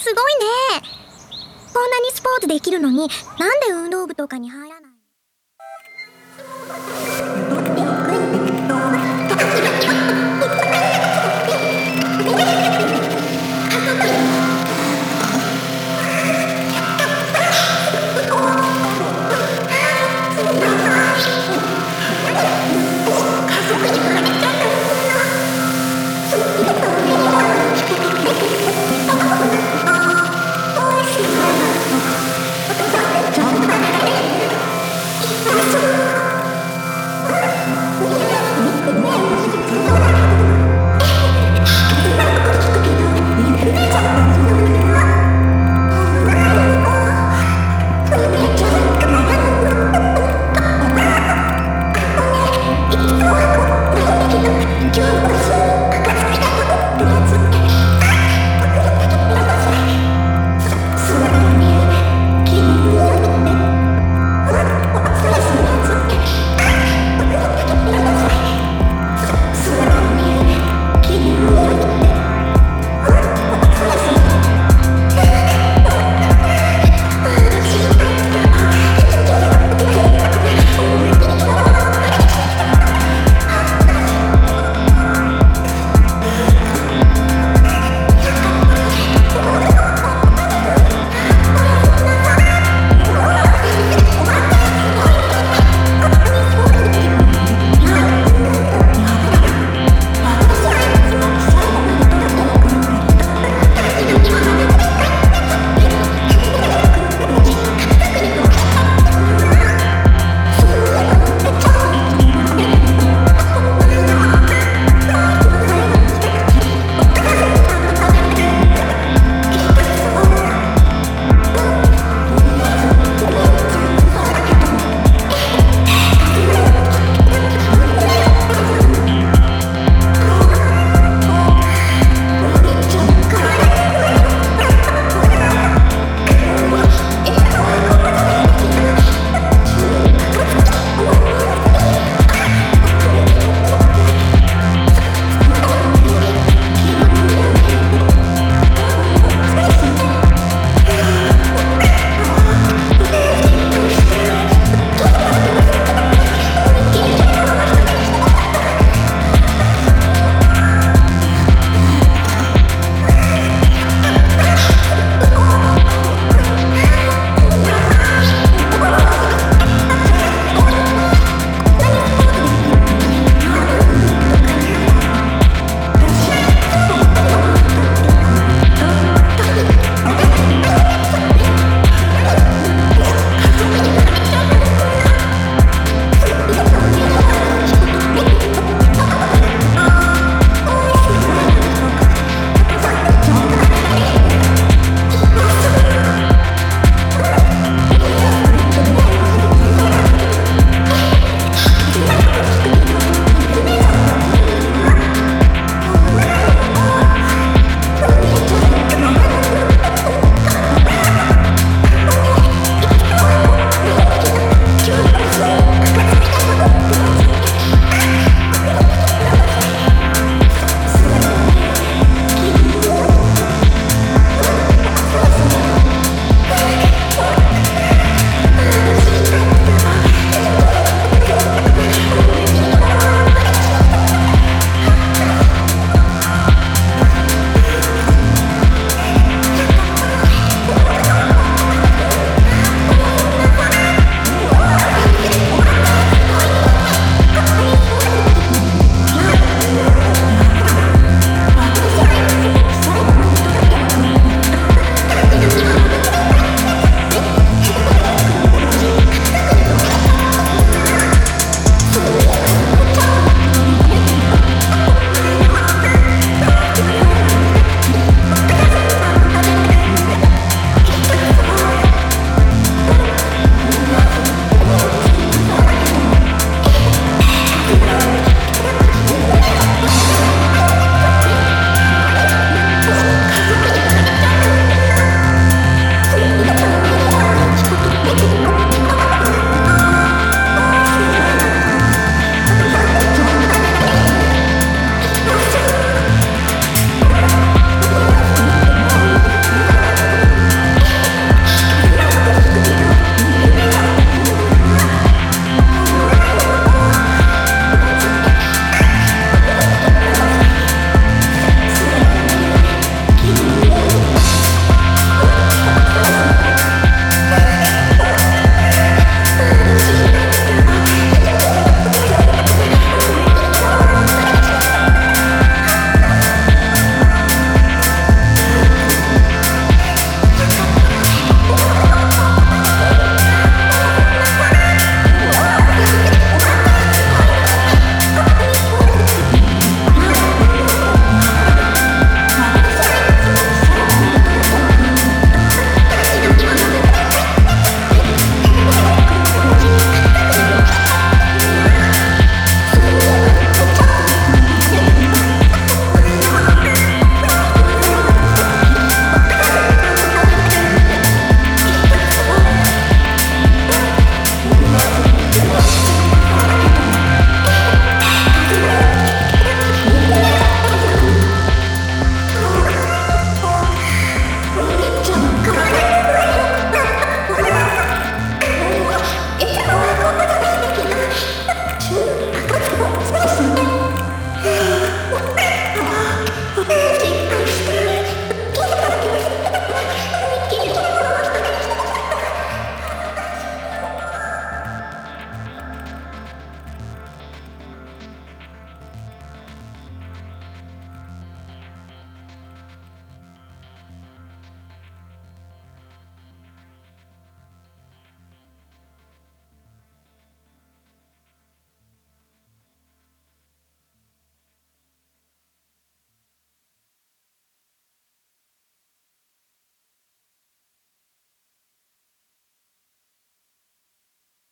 すごいね。こんなにスポーツできるのになんで運動部とかに入らない